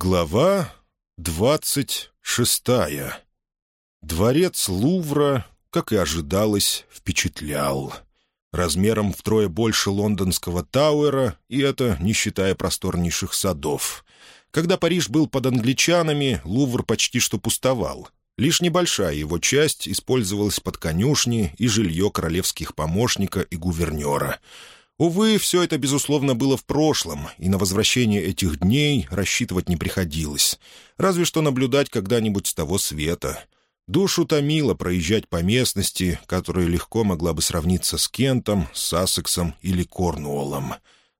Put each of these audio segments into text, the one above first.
Глава 26. Дворец Лувра, как и ожидалось, впечатлял. Размером втрое больше лондонского Тауэра, и это не считая просторнейших садов. Когда Париж был под англичанами, Лувр почти что пустовал. Лишь небольшая его часть использовалась под конюшни и жилье королевских помощника и гувернера — Увы, все это, безусловно, было в прошлом, и на возвращение этих дней рассчитывать не приходилось. Разве что наблюдать когда-нибудь с того света. Душу томило проезжать по местности, которая легко могла бы сравниться с Кентом, Сассексом или Корнуолом.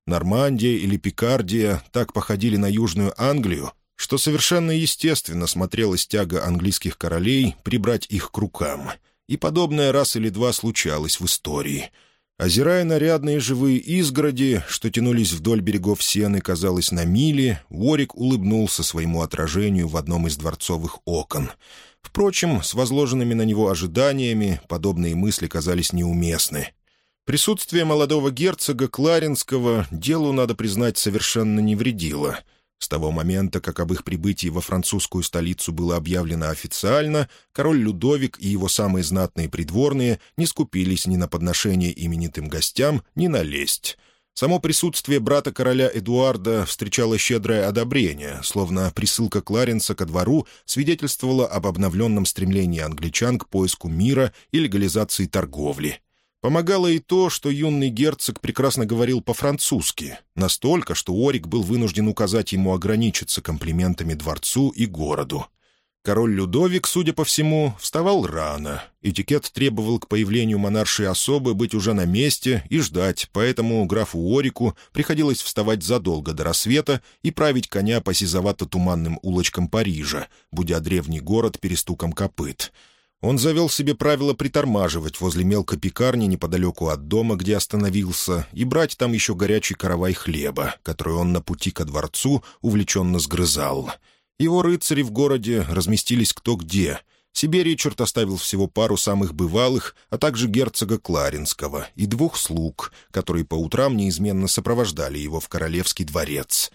Нормандия или Пикардия так походили на Южную Англию, что совершенно естественно смотрелась тяга английских королей прибрать их к рукам. И подобное раз или два случалось в истории — Озирая нарядные живые изгороди, что тянулись вдоль берегов сены, казалось, на мили, Уорик улыбнулся своему отражению в одном из дворцовых окон. Впрочем, с возложенными на него ожиданиями подобные мысли казались неуместны. Присутствие молодого герцога Кларинского делу, надо признать, совершенно не вредило — с того момента, как об их прибытии во французскую столицу было объявлено официально, король Людовик и его самые знатные придворные не скупились ни на подношение именитым гостям, ни на лесть. Само присутствие брата короля Эдуарда встречало щедрое одобрение, словно присылка Кларенса ко двору свидетельствовала об обновленном стремлении англичан к поиску мира и легализации торговли, Помогало и то, что юный герцог прекрасно говорил по-французски, настолько, что Орик был вынужден указать ему ограничиться комплиментами дворцу и городу. Король Людовик, судя по всему, вставал рано. Этикет требовал к появлению монаршей особы быть уже на месте и ждать, поэтому графу Орику приходилось вставать задолго до рассвета и править коня по сизовато-туманным улочкам Парижа, будя древний город перестуком копыт — он завел себе правило притормаживать возле мелкой пекарни неподалеку от дома, где остановился, и брать там еще горячий каравай хлеба, который он на пути ко дворцу увлеченно сгрызал. Его рыцари в городе разместились кто где. Себе Ричард оставил всего пару самых бывалых, а также герцога Кларинского и двух слуг, которые по утрам неизменно сопровождали его в королевский дворец.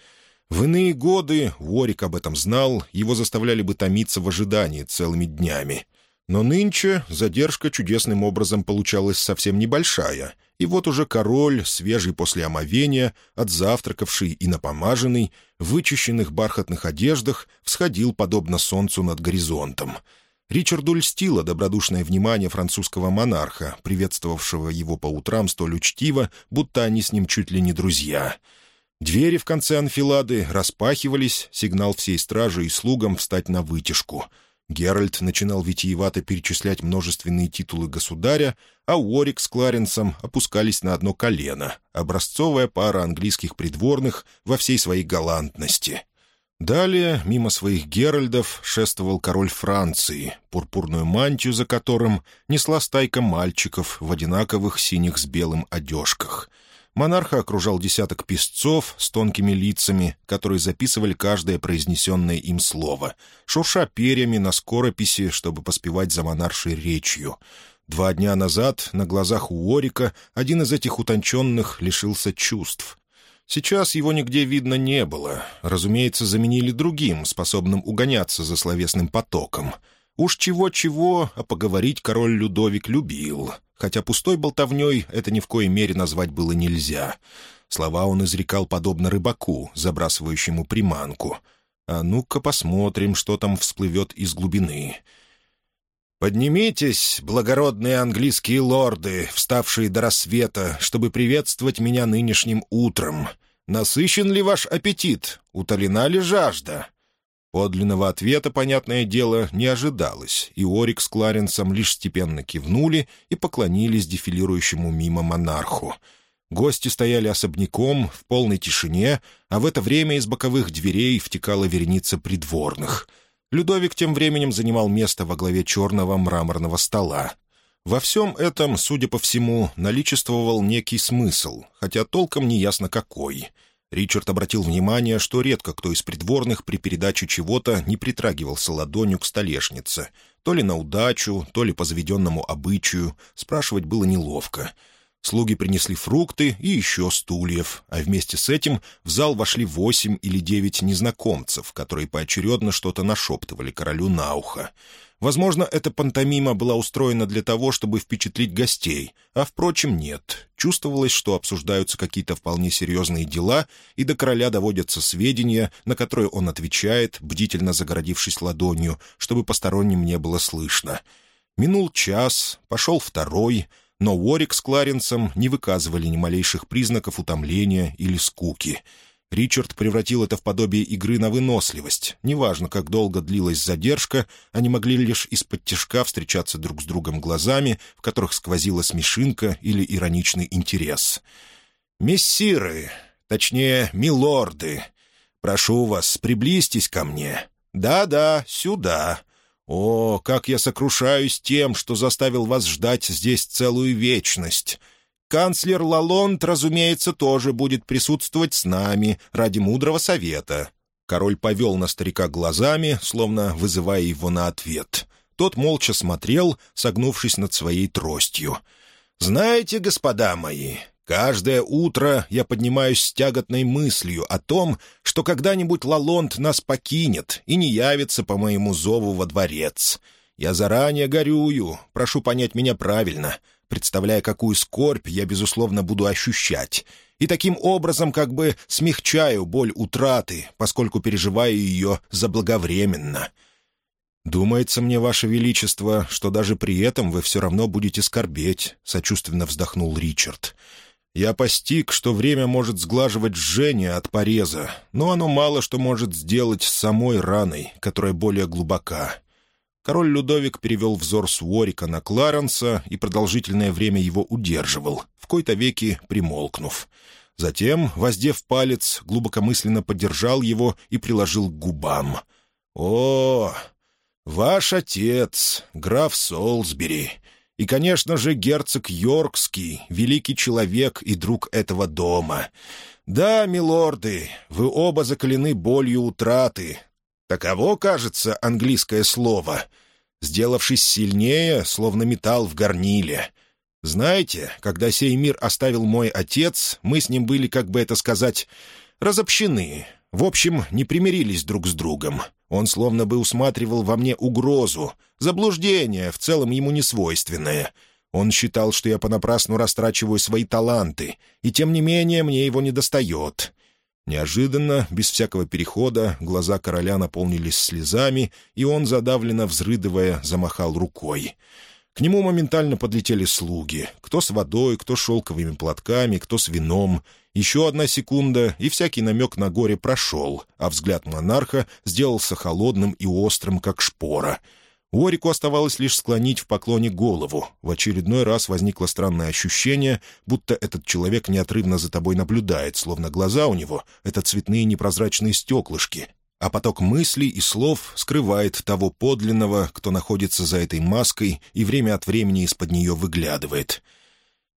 В иные годы, Уорик об этом знал, его заставляли бы томиться в ожидании целыми днями — но нынче задержка чудесным образом получалась совсем небольшая, и вот уже король, свежий после омовения, отзавтракавший и напомаженный, в вычищенных бархатных одеждах, всходил подобно солнцу над горизонтом. Ричарду льстило добродушное внимание французского монарха, приветствовавшего его по утрам столь учтиво, будто они с ним чуть ли не друзья. Двери в конце анфилады распахивались, сигнал всей стражи и слугам встать на вытяжку — Геральт начинал витиевато перечислять множественные титулы государя, а Уорик с Кларенсом опускались на одно колено, образцовая пара английских придворных во всей своей галантности. Далее, мимо своих Геральдов, шествовал король Франции, пурпурную мантию за которым несла стайка мальчиков в одинаковых синих с белым одежках — Монарха окружал десяток песцов с тонкими лицами, которые записывали каждое произнесенное им слово, шурша перьями на скорописи, чтобы поспевать за монаршей речью. Два дня назад на глазах у Орика один из этих утонченных лишился чувств. Сейчас его нигде видно не было. Разумеется, заменили другим, способным угоняться за словесным потоком. Уж чего-чего, а поговорить король Людовик любил — хотя пустой болтовней это ни в коей мере назвать было нельзя. Слова он изрекал подобно рыбаку, забрасывающему приманку. «А ну-ка посмотрим, что там всплывет из глубины». «Поднимитесь, благородные английские лорды, вставшие до рассвета, чтобы приветствовать меня нынешним утром. Насыщен ли ваш аппетит? Утолена ли жажда? Подлинного ответа, понятное дело, не ожидалось, и Орик с Кларенсом лишь степенно кивнули и поклонились дефилирующему мимо монарху. Гости стояли особняком, в полной тишине, а в это время из боковых дверей втекала вереница придворных. Людовик тем временем занимал место во главе черного мраморного стола. Во всем этом, судя по всему, наличествовал некий смысл, хотя толком не ясно какой — Ричард обратил внимание, что редко кто из придворных при передаче чего-то не притрагивался ладонью к столешнице. То ли на удачу, то ли по заведенному обычаю, спрашивать было неловко. Слуги принесли фрукты и еще стульев, а вместе с этим в зал вошли восемь или девять незнакомцев, которые поочередно что-то нашептывали королю на ухо. Возможно, эта пантомима была устроена для того, чтобы впечатлить гостей, а, впрочем, нет. Чувствовалось, что обсуждаются какие-то вполне серьезные дела, и до короля доводятся сведения, на которые он отвечает, бдительно загородившись ладонью, чтобы посторонним не было слышно. Минул час, пошел второй — но Уорик с Кларенсом не выказывали ни малейших признаков утомления или скуки. Ричард превратил это в подобие игры на выносливость. Неважно, как долго длилась задержка, они могли лишь из-под тяжка встречаться друг с другом глазами, в которых сквозила смешинка или ироничный интерес. «Мессиры, точнее, милорды, прошу вас, приблизьтесь ко мне. Да-да, сюда». О, как я сокрушаюсь тем, что заставил вас ждать здесь целую вечность!» Канцлер Лалонт, разумеется, тоже будет присутствовать с нами ради мудрого совета». Король повел на старика глазами, словно вызывая его на ответ. Тот молча смотрел, согнувшись над своей тростью. «Знаете, господа мои, Каждое утро я поднимаюсь с тяготной мыслью о том, что когда-нибудь Лалонд нас покинет и не явится по моему зову во дворец. Я заранее горюю, прошу понять меня правильно, представляя, какую скорбь я, безусловно, буду ощущать, и таким образом как бы смягчаю боль утраты, поскольку переживаю ее заблаговременно. «Думается мне, Ваше Величество, что даже при этом вы все равно будете скорбеть», — сочувственно вздохнул Ричард. «Ричард». Я постиг, что время может сглаживать жжение от пореза, но оно мало что может сделать с самой раной, которая более глубока. Король Людовик перевел взор с Уорика на Кларенса и продолжительное время его удерживал, в кои-то веки примолкнув. Затем, воздев палец, глубокомысленно поддержал его и приложил к губам. «О, ваш отец, граф Солсбери!» И, конечно же, герцог Йоркский, великий человек и друг этого дома. Да, милорды, вы оба закалены болью утраты. Таково, кажется, английское слово, сделавшись сильнее, словно металл в горниле. Знаете, когда сей мир оставил мой отец, мы с ним были, как бы это сказать, разобщены, в общем, не примирились друг с другом. Он словно бы усматривал во мне угрозу, заблуждение, в целом ему несвойственное. Он считал, что я понапрасну растрачиваю свои таланты, и тем не менее мне его недостает. Неожиданно, без всякого перехода, глаза короля наполнились слезами, и он, задавленно взрыдывая, замахал рукой. К нему моментально подлетели слуги, кто с водой, кто с шелковыми платками, кто с вином — еще одна секунда, и всякий намек на горе прошел, а взгляд монарха сделался холодным и острым, как шпора. Уорику оставалось лишь склонить в поклоне голову. В очередной раз возникло странное ощущение, будто этот человек неотрывно за тобой наблюдает, словно глаза у него — это цветные непрозрачные стеклышки, а поток мыслей и слов скрывает того подлинного, кто находится за этой маской и время от времени из-под нее выглядывает —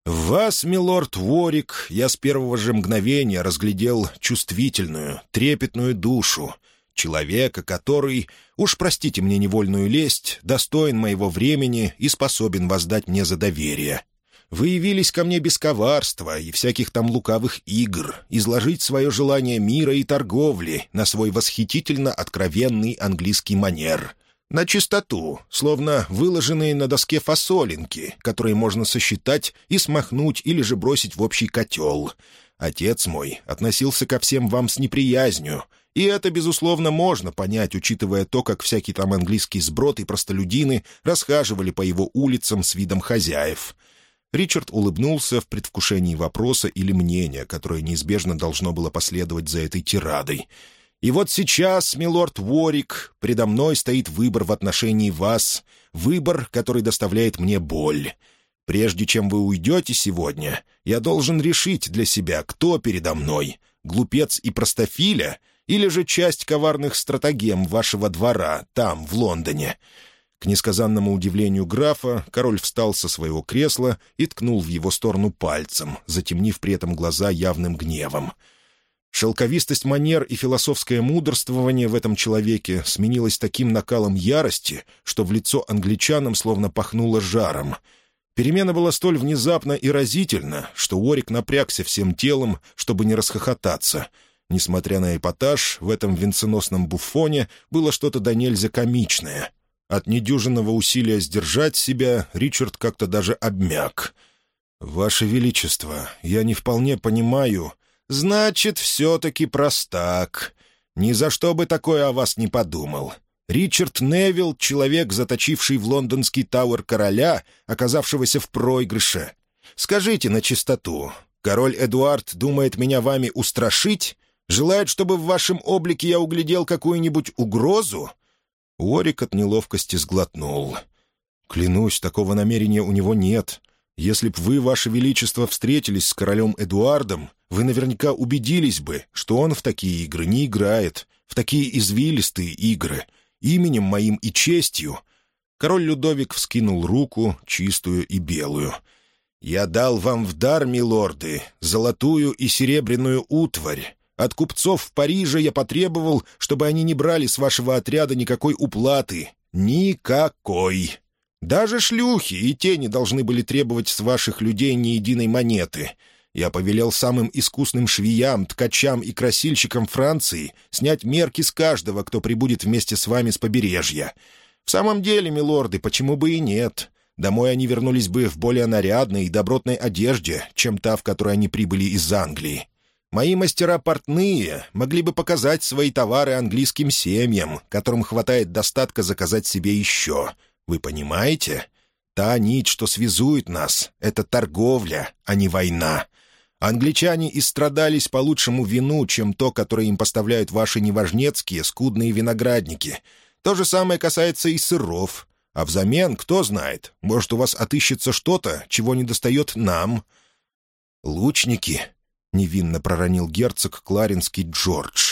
«Вас, милорд Ворик, я с первого же мгновения разглядел чувствительную, трепетную душу, человека, который, уж простите мне невольную лесть, достоин моего времени и способен воздать мне за доверие. Вы явились ко мне без коварства и всяких там лукавых игр, изложить свое желание мира и торговли на свой восхитительно откровенный английский манер» на чистоту, словно выложенные на доске фасолинки, которые можно сосчитать и смахнуть или же бросить в общий котел. Отец мой относился ко всем вам с неприязнью, и это, безусловно, можно понять, учитывая то, как всякий там английский сброд и простолюдины расхаживали по его улицам с видом хозяев». Ричард улыбнулся в предвкушении вопроса или мнения, которое неизбежно должно было последовать за этой тирадой — и вот сейчас, милорд Ворик, предо мной стоит выбор в отношении вас, выбор, который доставляет мне боль. Прежде чем вы уйдете сегодня, я должен решить для себя, кто передо мной — глупец и простофиля, или же часть коварных стратагем вашего двора там, в Лондоне». К несказанному удивлению графа король встал со своего кресла и ткнул в его сторону пальцем, затемнив при этом глаза явным гневом. Шелковистость манер и философское мудрствование в этом человеке сменилось таким накалом ярости, что в лицо англичанам словно пахнуло жаром. Перемена была столь внезапна и разительна, что Орик напрягся всем телом, чтобы не расхохотаться. Несмотря на эпатаж, в этом венценосном буфоне было что-то до нельзя комичное. От недюжинного усилия сдержать себя Ричард как-то даже обмяк. «Ваше Величество, я не вполне понимаю...» значит, все-таки простак. Ни за что бы такое о вас не подумал. Ричард Невилл — человек, заточивший в лондонский Тауэр короля, оказавшегося в проигрыше. Скажите на чистоту, король Эдуард думает меня вами устрашить? Желает, чтобы в вашем облике я углядел какую-нибудь угрозу?» Уорик от неловкости сглотнул. «Клянусь, такого намерения у него нет. Если б вы, ваше величество, встретились с королем Эдуардом, вы наверняка убедились бы, что он в такие игры не играет, в такие извилистые игры, именем моим и честью». Король Людовик вскинул руку, чистую и белую. «Я дал вам в дар, милорды, золотую и серебряную утварь. От купцов в Париже я потребовал, чтобы они не брали с вашего отряда никакой уплаты. Никакой!» Даже шлюхи и тени должны были требовать с ваших людей ни единой монеты. Я повелел самым искусным швеям, ткачам и красильщикам Франции снять мерки с каждого, кто прибудет вместе с вами с побережья. В самом деле, милорды, почему бы и нет? Домой они вернулись бы в более нарядной и добротной одежде, чем та, в которой они прибыли из Англии. Мои мастера портные могли бы показать свои товары английским семьям, которым хватает достатка заказать себе еще — вы понимаете? Та нить, что связует нас, — это торговля, а не война. Англичане и страдались по лучшему вину, чем то, которое им поставляют ваши неважнецкие, скудные виноградники. То же самое касается и сыров. А взамен, кто знает, может, у вас отыщется что-то, чего не достает нам. «Лучники», — невинно проронил герцог Кларинский Джордж.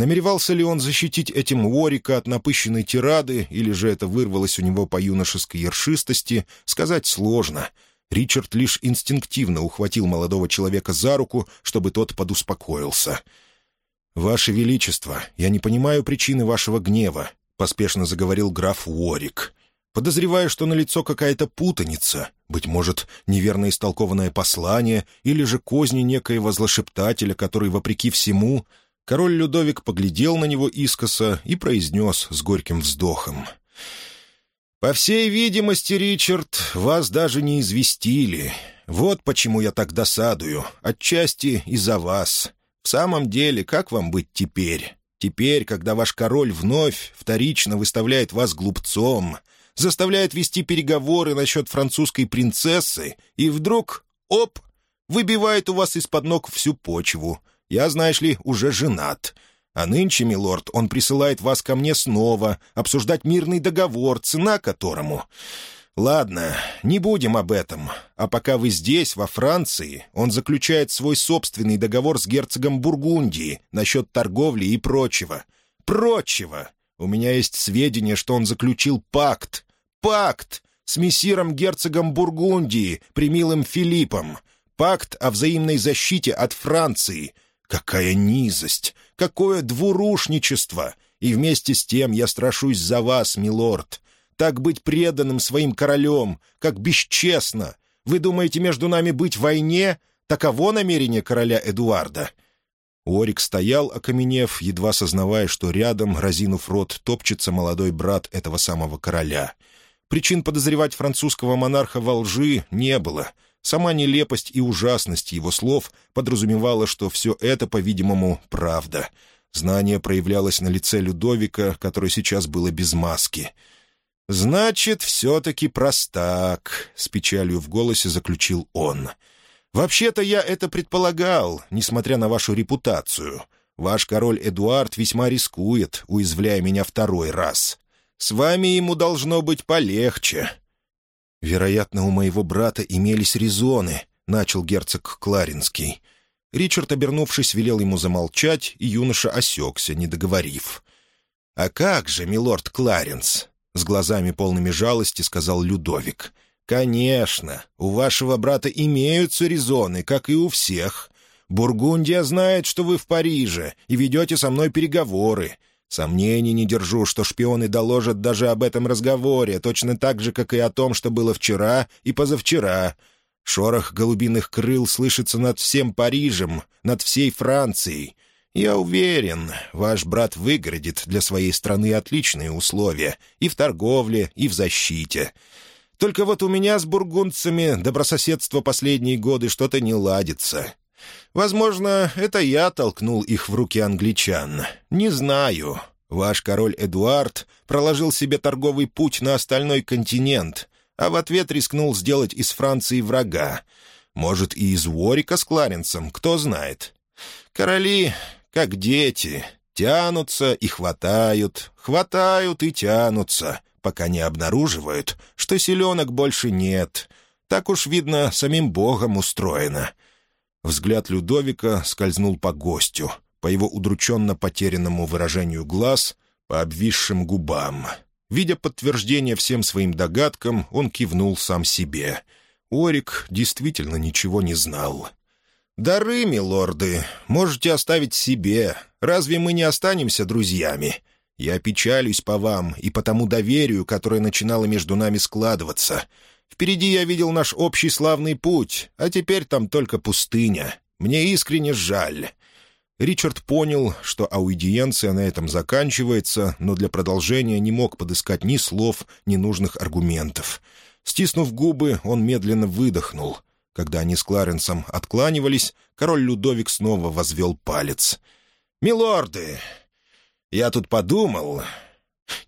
Намеревался ли он защитить этим Уорика от напыщенной тирады, или же это вырвалось у него по юношеской ершистости, сказать сложно. Ричард лишь инстинктивно ухватил молодого человека за руку, чтобы тот подуспокоился. «Ваше Величество, я не понимаю причины вашего гнева», — поспешно заговорил граф Уорик. «Подозреваю, что на лицо какая-то путаница, быть может, неверно истолкованное послание или же козни некоего злошептателя, который, вопреки всему, Король Людовик поглядел на него искоса и произнес с горьким вздохом. «По всей видимости, Ричард, вас даже не известили. Вот почему я так досадую, отчасти из-за вас. В самом деле, как вам быть теперь? Теперь, когда ваш король вновь вторично выставляет вас глупцом, заставляет вести переговоры насчет французской принцессы, и вдруг, оп, выбивает у вас из-под ног всю почву. Я, знаешь ли, уже женат. А нынче, милорд, он присылает вас ко мне снова, обсуждать мирный договор, цена которому... «Ладно, не будем об этом. А пока вы здесь, во Франции, он заключает свой собственный договор с герцогом Бургундии насчет торговли и прочего. Прочего! У меня есть сведения, что он заключил пакт. Пакт! С мессиром герцогом Бургундии, примилым Филиппом. Пакт о взаимной защите от Франции. Какая низость! Какое двурушничество! И вместе с тем я страшусь за вас, милорд. Так быть преданным своим королем, как бесчестно! Вы думаете, между нами быть в войне? Таково намерение короля Эдуарда!» Орик стоял, окаменев, едва сознавая, что рядом, разинув рот, топчется молодой брат этого самого короля. Причин подозревать французского монарха во лжи не было — Сама нелепость и ужасность его слов подразумевала, что все это, по-видимому, правда. Знание проявлялось на лице Людовика, который сейчас было без маски. «Значит, все-таки простак», — с печалью в голосе заключил он. «Вообще-то я это предполагал, несмотря на вашу репутацию. Ваш король Эдуард весьма рискует, уязвляя меня второй раз. С вами ему должно быть полегче. «Вероятно, у моего брата имелись резоны», — начал герцог Кларинский. Ричард, обернувшись, велел ему замолчать, и юноша осекся, не договорив. «А как же, милорд Кларенс?» — с глазами полными жалости сказал Людовик. «Конечно, у вашего брата имеются резоны, как и у всех. Бургундия знает, что вы в Париже, и ведете со мной переговоры. Сомнений не держу, что шпионы доложат даже об этом разговоре, точно так же, как и о том, что было вчера и позавчера. Шорох голубиных крыл слышится над всем Парижем, над всей Францией. Я уверен, ваш брат выгородит для своей страны отличные условия и в торговле, и в защите. Только вот у меня с бургундцами добрососедство последние годы что-то не ладится. Возможно, это я толкнул их в руки англичан. Не знаю. Ваш король Эдуард проложил себе торговый путь на остальной континент, а в ответ рискнул сделать из Франции врага. Может, и из Уорика с Кларенсом, кто знает. Короли, как дети, тянутся и хватают, хватают и тянутся, пока не обнаруживают, что селенок больше нет. Так уж, видно, самим Богом устроено». Взгляд Людовика скользнул по гостю, по его удрученно потерянному выражению глаз, по обвисшим губам. Видя подтверждение всем своим догадкам, он кивнул сам себе. Орик действительно ничего не знал. «Дары, милорды, можете оставить себе. Разве мы не останемся друзьями? Я печалюсь по вам и по тому доверию, которое начинало между нами складываться. Впереди я видел наш общий славный путь, а теперь там только пустыня. Мне искренне жаль». Ричард понял, что аудиенция на этом заканчивается, но для продолжения не мог подыскать ни слов, ни нужных аргументов. Стиснув губы, он медленно выдохнул. Когда они с Кларенсом откланивались, король Людовик снова возвел палец. «Милорды, я тут подумал,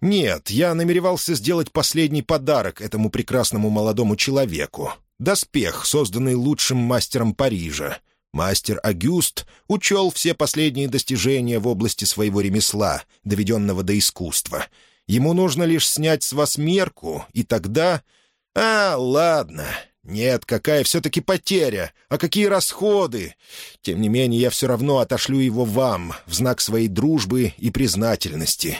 нет, я намеревался сделать последний подарок этому прекрасному молодому человеку. Доспех, созданный лучшим мастером Парижа. Мастер Агюст учел все последние достижения в области своего ремесла, доведенного до искусства. Ему нужно лишь снять с вас мерку, и тогда... А, ладно. Нет, какая все-таки потеря, а какие расходы. Тем не менее, я все равно отошлю его вам в знак своей дружбы и признательности.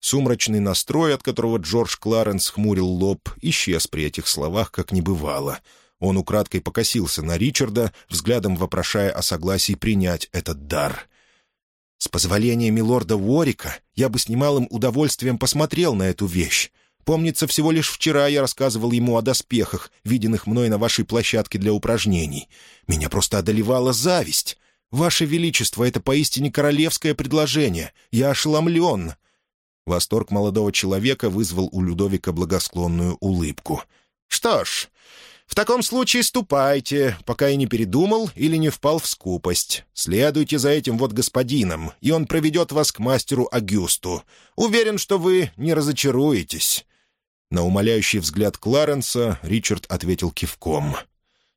Сумрачный настрой, от которого Джордж Кларенс хмурил лоб, исчез при этих словах, как не бывало. Он украдкой покосился на Ричарда, взглядом вопрошая о согласии принять этот дар. «С позволения милорда Уорика я бы с немалым удовольствием посмотрел на эту вещь. Помнится, всего лишь вчера я рассказывал ему о доспехах, виденных мной на вашей площадке для упражнений. Меня просто одолевала зависть. Ваше Величество, это поистине королевское предложение. Я ошеломлен». Восторг молодого человека вызвал у Людовика благосклонную улыбку. «Что ж, в таком случае ступайте, пока я не передумал или не впал в скупость. Следуйте за этим вот господином, и он проведет вас к мастеру Агюсту. Уверен, что вы не разочаруетесь». На умоляющий взгляд Кларенса Ричард ответил кивком.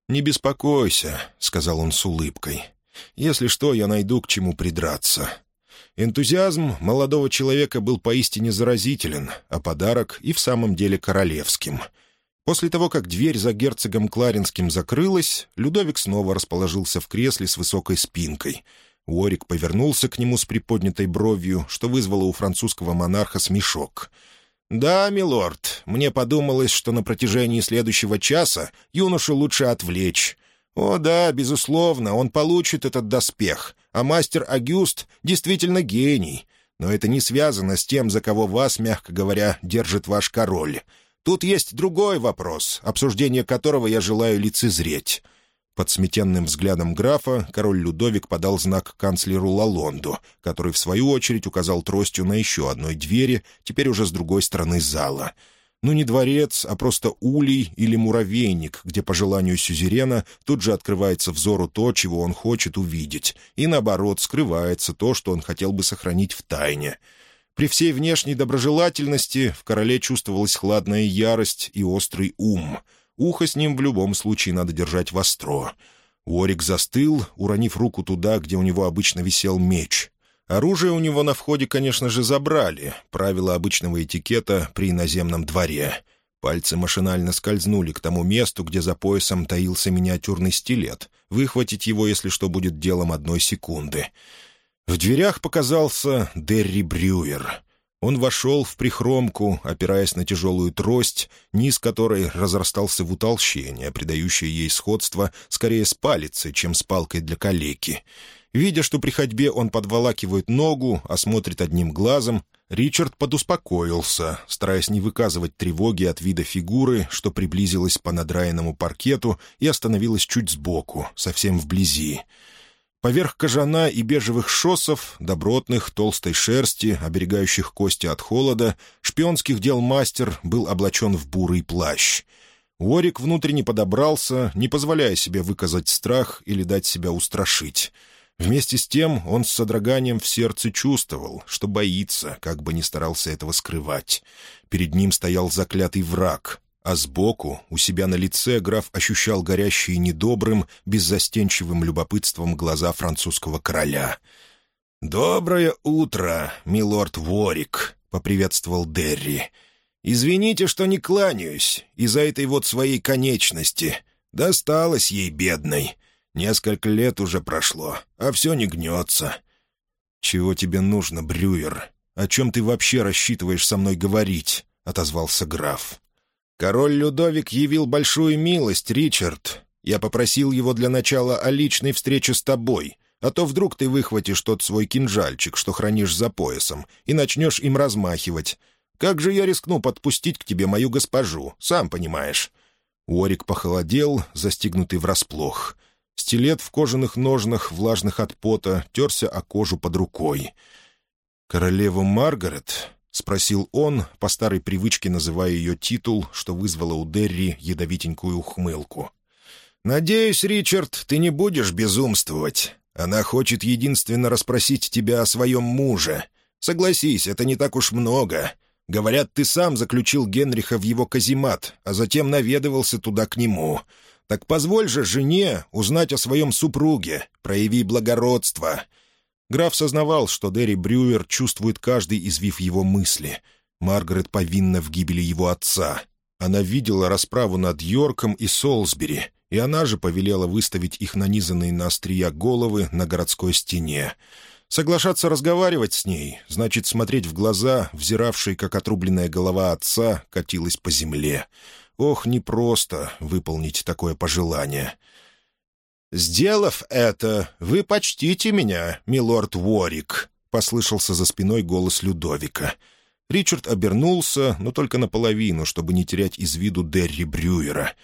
«Не беспокойся», — сказал он с улыбкой. «Если что, я найду к чему придраться». Энтузиазм молодого человека был поистине заразителен, а подарок и в самом деле королевским. После того, как дверь за герцогом Кларинским закрылась, Людовик снова расположился в кресле с высокой спинкой. Уорик повернулся к нему с приподнятой бровью, что вызвало у французского монарха смешок — «Да, милорд, мне подумалось, что на протяжении следующего часа юношу лучше отвлечь. О да, безусловно, он получит этот доспех а мастер Агюст действительно гений. Но это не связано с тем, за кого вас, мягко говоря, держит ваш король. Тут есть другой вопрос, обсуждение которого я желаю лицезреть». Под сметенным взглядом графа король Людовик подал знак канцлеру Лалонду, который, в свою очередь, указал тростью на еще одной двери, теперь уже с другой стороны зала — ну, не дворец, а просто улей или муравейник, где, по желанию сюзерена, тут же открывается взору то, чего он хочет увидеть, и, наоборот, скрывается то, что он хотел бы сохранить в тайне. При всей внешней доброжелательности в короле чувствовалась хладная ярость и острый ум. Ухо с ним в любом случае надо держать востро. Уорик застыл, уронив руку туда, где у него обычно висел меч. Оружие у него на входе, конечно же, забрали, правила обычного этикета при иноземном дворе. Пальцы машинально скользнули к тому месту, где за поясом таился миниатюрный стилет. Выхватить его, если что, будет делом одной секунды. В дверях показался Дерри Брюер — он вошел в прихромку, опираясь на тяжелую трость, низ которой разрастался в утолщение, придающее ей сходство скорее с палицей, чем с палкой для калеки. Видя, что при ходьбе он подволакивает ногу, а смотрит одним глазом, Ричард подуспокоился, стараясь не выказывать тревоги от вида фигуры, что приблизилась по надраенному паркету и остановилась чуть сбоку, совсем вблизи. Поверх кожана и бежевых шоссов, добротных, толстой шерсти, оберегающих кости от холода, шпионских дел мастер был облачен в бурый плащ. Уорик внутренне подобрался, не позволяя себе выказать страх или дать себя устрашить. Вместе с тем он с содроганием в сердце чувствовал, что боится, как бы ни старался этого скрывать. Перед ним стоял заклятый враг, а сбоку, у себя на лице, граф ощущал горящие недобрым, беззастенчивым любопытством глаза французского короля. «Доброе утро, милорд Ворик», — поприветствовал Дерри. «Извините, что не кланяюсь из-за этой вот своей конечности. Досталось ей бедной. Несколько лет уже прошло, а все не гнется». «Чего тебе нужно, Брюер? О чем ты вообще рассчитываешь со мной говорить?» — отозвался граф. Король Людовик явил большую милость, Ричард. Я попросил его для начала о личной встрече с тобой, а то вдруг ты выхватишь тот свой кинжальчик, что хранишь за поясом, и начнешь им размахивать. Как же я рискну подпустить к тебе мою госпожу, сам понимаешь». Уорик похолодел, застигнутый врасплох. Стилет в кожаных ножнах, влажных от пота, терся о кожу под рукой. «Королеву Маргарет? — спросил он, по старой привычке называя ее титул, что вызвало у Дерри ядовитенькую ухмылку. «Надеюсь, Ричард, ты не будешь безумствовать. Она хочет единственно расспросить тебя о своем муже. Согласись, это не так уж много. Говорят, ты сам заключил Генриха в его каземат, а затем наведывался туда к нему. Так позволь же жене узнать о своем супруге, прояви благородство. Граф сознавал, что Дерри Брюер чувствует каждый извив его мысли. Маргарет повинна в гибели его отца. Она видела расправу над Йорком и Солсбери, и она же повелела выставить их нанизанные на острия головы на городской стене. Соглашаться разговаривать с ней, значит смотреть в глаза, взиравшие, как отрубленная голова отца, катилась по земле. Ох, непросто выполнить такое пожелание. «Сделав это, вы почтите меня, милорд Уорик», — послышался за спиной голос Людовика. Ричард обернулся, но только наполовину, чтобы не терять из виду Дерри Брюера.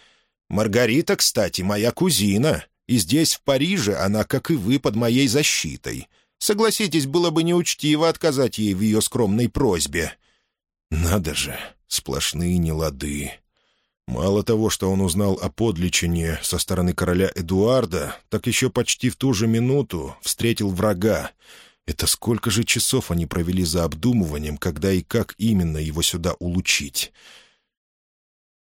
«Маргарита, кстати, моя кузина, и здесь, в Париже, она, как и вы, под моей защитой. Согласитесь, было бы неучтиво отказать ей в ее скромной просьбе». «Надо же, сплошные нелады», Мало того, что он узнал о подлечении со стороны короля Эдуарда, так еще почти в ту же минуту встретил врага. Это сколько же часов они провели за обдумыванием, когда и как именно его сюда улучить?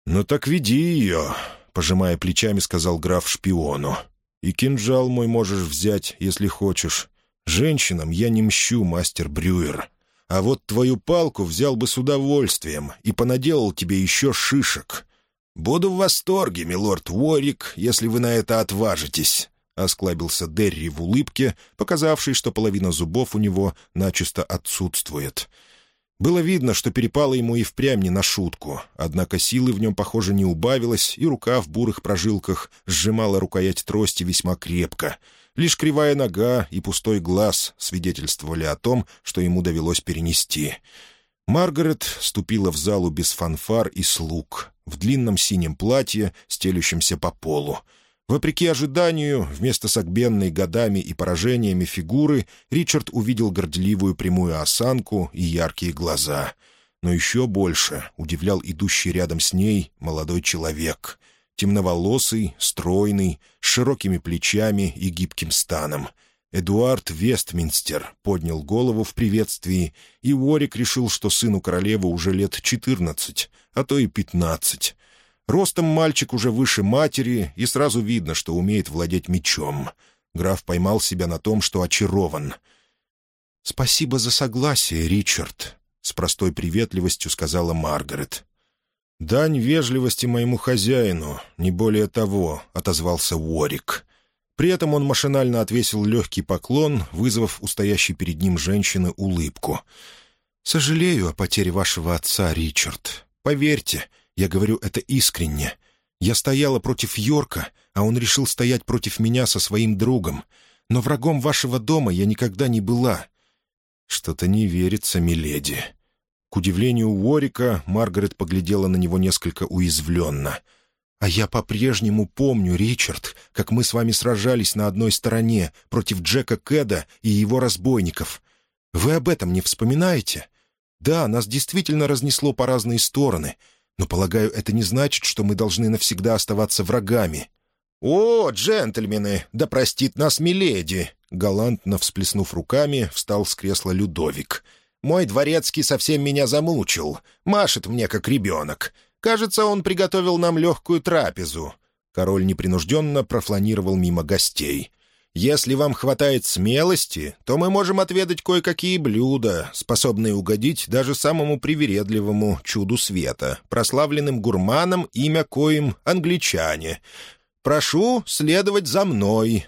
«Ну так веди ее», — пожимая плечами, сказал граф шпиону. «И кинжал мой можешь взять, если хочешь. Женщинам я не мщу, мастер Брюер. А вот твою палку взял бы с удовольствием и понаделал тебе еще шишек». «Буду в восторге, милорд Уорик, если вы на это отважитесь», — осклабился Дерри в улыбке, показавший, что половина зубов у него начисто отсутствует. Было видно, что перепало ему и впрямь не на шутку, однако силы в нем, похоже, не убавилось, и рука в бурых прожилках сжимала рукоять трости весьма крепко. Лишь кривая нога и пустой глаз свидетельствовали о том, что ему довелось перенести. Маргарет ступила в залу без фанфар и слуг в длинном синем платье, стелющемся по полу. Вопреки ожиданию, вместо согбенной годами и поражениями фигуры, Ричард увидел горделивую прямую осанку и яркие глаза. Но еще больше удивлял идущий рядом с ней молодой человек. Темноволосый, стройный, с широкими плечами и гибким станом — Эдуард Вестминстер поднял голову в приветствии, и Уорик решил, что сыну королевы уже лет 14, а то и 15. Ростом мальчик уже выше матери, и сразу видно, что умеет владеть мечом. Граф поймал себя на том, что очарован. «Спасибо за согласие, Ричард», — с простой приветливостью сказала Маргарет. «Дань вежливости моему хозяину, не более того», — отозвался Уорик. При этом он машинально отвесил легкий поклон, вызвав у стоящей перед ним женщины улыбку. «Сожалею о потере вашего отца, Ричард. Поверьте, я говорю это искренне. Я стояла против Йорка, а он решил стоять против меня со своим другом. Но врагом вашего дома я никогда не была». «Что-то не верится, миледи». К удивлению Уорика, Маргарет поглядела на него несколько уязвленно — а я по-прежнему помню, Ричард, как мы с вами сражались на одной стороне против Джека Кэда и его разбойников. Вы об этом не вспоминаете? Да, нас действительно разнесло по разные стороны, но, полагаю, это не значит, что мы должны навсегда оставаться врагами». «О, джентльмены, да простит нас миледи!» Галантно всплеснув руками, встал с кресла Людовик. «Мой дворецкий совсем меня замучил. Машет мне, как ребенок. Кажется, он приготовил нам легкую трапезу». Король непринужденно профланировал мимо гостей. «Если вам хватает смелости, то мы можем отведать кое-какие блюда, способные угодить даже самому привередливому чуду света, прославленным гурманам, имя коим англичане. Прошу следовать за мной».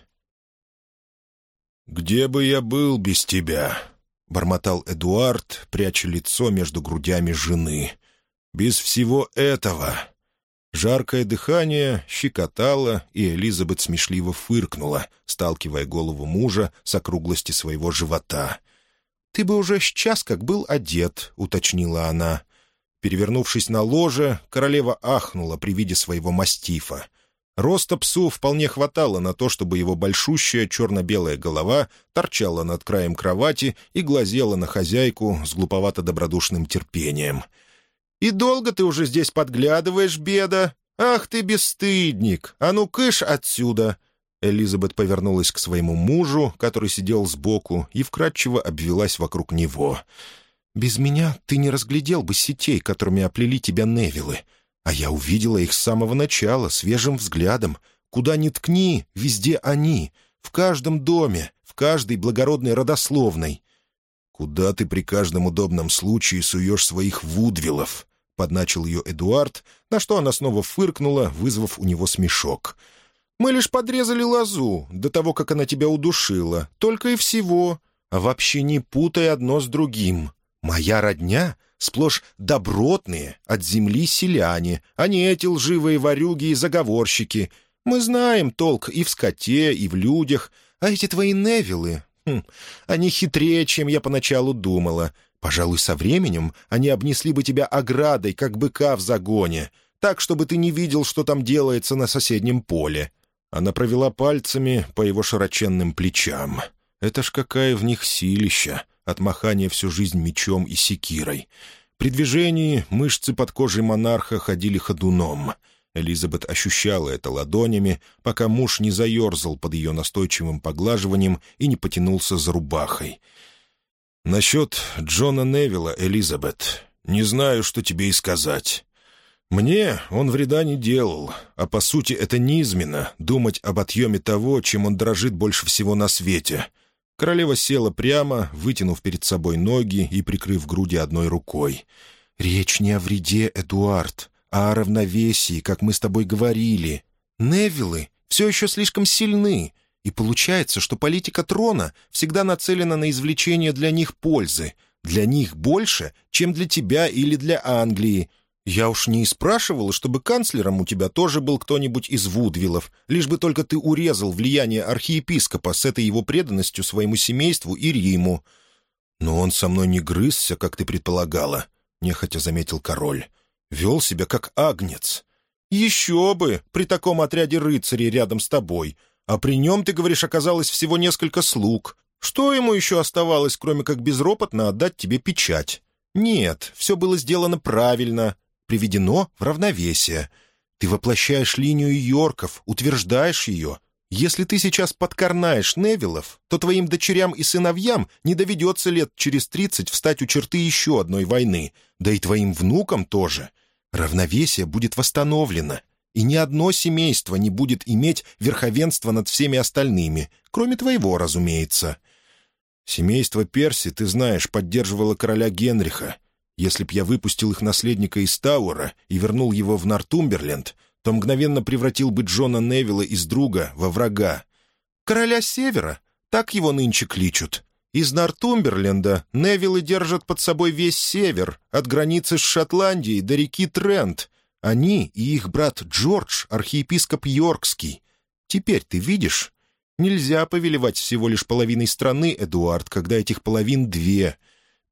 «Где бы я был без тебя?» — бормотал Эдуард, пряча лицо между грудями жены. Без всего этого... Жаркое дыхание щекотало, и Элизабет смешливо фыркнула, сталкивая голову мужа с округлости своего живота. «Ты бы уже сейчас как был одет», — уточнила она. Перевернувшись на ложе, королева ахнула при виде своего мастифа. Роста псу вполне хватало на то, чтобы его большущая черно-белая голова торчала над краем кровати и глазела на хозяйку с глуповато-добродушным терпением — и долго ты уже здесь подглядываешь, беда? Ах ты бесстыдник! А ну кыш отсюда!» Элизабет повернулась к своему мужу, который сидел сбоку, и вкратчиво обвелась вокруг него. «Без меня ты не разглядел бы сетей, которыми оплели тебя Невилы. А я увидела их с самого начала, свежим взглядом. Куда ни ткни, везде они. В каждом доме, в каждой благородной родословной. Куда ты при каждом удобном случае суешь своих вудвилов? подначил ее Эдуард, на что она снова фыркнула, вызвав у него смешок. «Мы лишь подрезали лозу до того, как она тебя удушила, только и всего. А вообще не путай одно с другим. Моя родня сплошь добротные, от земли селяне, а не эти лживые ворюги и заговорщики. Мы знаем толк и в скоте, и в людях, а эти твои невилы, хм, они хитрее, чем я поначалу думала. Пожалуй, со временем они обнесли бы тебя оградой, как быка в загоне, так, чтобы ты не видел, что там делается на соседнем поле». Она провела пальцами по его широченным плечам. «Это ж какая в них силища!» от всю жизнь мечом и секирой. При движении мышцы под кожей монарха ходили ходуном. Элизабет ощущала это ладонями, пока муж не заерзал под ее настойчивым поглаживанием и не потянулся за рубахой. «Насчет Джона Невилла, Элизабет, не знаю, что тебе и сказать. Мне он вреда не делал, а по сути это низменно — думать об отъеме того, чем он дрожит больше всего на свете». Королева села прямо, вытянув перед собой ноги и прикрыв груди одной рукой. «Речь не о вреде, Эдуард, а о равновесии, как мы с тобой говорили. Невилы все еще слишком сильны. И получается, что политика трона всегда нацелена на извлечение для них пользы, для них больше, чем для тебя или для Англии. Я уж не спрашивал, чтобы канцлером у тебя тоже был кто-нибудь из Вудвиллов, лишь бы только ты урезал влияние архиепископа с этой его преданностью своему семейству и Риму. Но он со мной не грызся, как ты предполагала, — нехотя заметил король. Вел себя как агнец. Еще бы, при таком отряде рыцарей рядом с тобой — а при нем, ты говоришь, оказалось всего несколько слуг. Что ему еще оставалось, кроме как безропотно отдать тебе печать? Нет, все было сделано правильно, приведено в равновесие. Ты воплощаешь линию Йорков, утверждаешь ее. Если ты сейчас подкорнаешь Невилов, то твоим дочерям и сыновьям не доведется лет через тридцать встать у черты еще одной войны, да и твоим внукам тоже. Равновесие будет восстановлено, и ни одно семейство не будет иметь верховенство над всеми остальными, кроме твоего, разумеется. Семейство Перси, ты знаешь, поддерживало короля Генриха. Если б я выпустил их наследника из Тауэра и вернул его в Нортумберленд, то мгновенно превратил бы Джона Невилла из друга во врага. «Короля Севера? Так его нынче кличут», из Нортумберленда Невиллы держат под собой весь север, от границы с Шотландией до реки Трент, они и их брат Джордж, архиепископ Йоркский. Теперь ты видишь? Нельзя повелевать всего лишь половиной страны, Эдуард, когда этих половин две.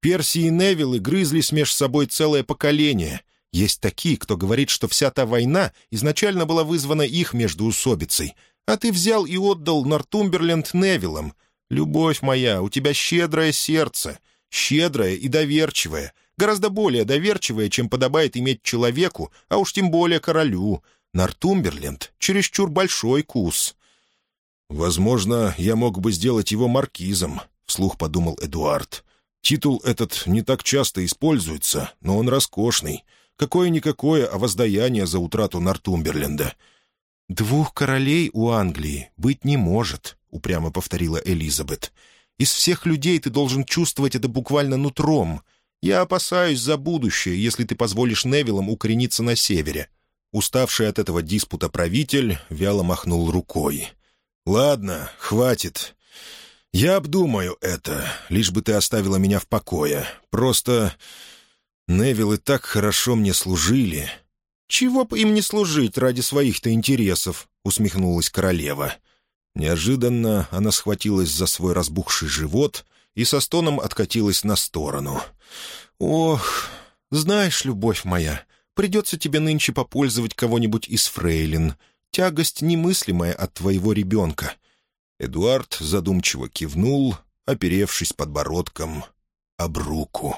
Перси и Невиллы грызли меж собой целое поколение. Есть такие, кто говорит, что вся та война изначально была вызвана их междуусобицей. А ты взял и отдал Нортумберленд Невиллам. Любовь моя, у тебя щедрое сердце. Щедрое и доверчивое гораздо более доверчивое, чем подобает иметь человеку, а уж тем более королю. Нортумберленд — чересчур большой кус. «Возможно, я мог бы сделать его маркизом», — вслух подумал Эдуард. «Титул этот не так часто используется, но он роскошный. Какое-никакое, а воздаяние за утрату Нортумберленда». «Двух королей у Англии быть не может», — упрямо повторила Элизабет. «Из всех людей ты должен чувствовать это буквально нутром. Я опасаюсь за будущее, если ты позволишь Невилам укорениться на севере». Уставший от этого диспута правитель вяло махнул рукой. «Ладно, хватит. Я обдумаю это, лишь бы ты оставила меня в покое. Просто Невилы так хорошо мне служили». «Чего бы им не служить ради своих-то интересов?» — усмехнулась королева. Неожиданно она схватилась за свой разбухший живот — и со стоном откатилась на сторону. «Ох, знаешь, любовь моя, придется тебе нынче попользовать кого-нибудь из фрейлин. Тягость немыслимая от твоего ребенка». Эдуард задумчиво кивнул, оперевшись подбородком об руку.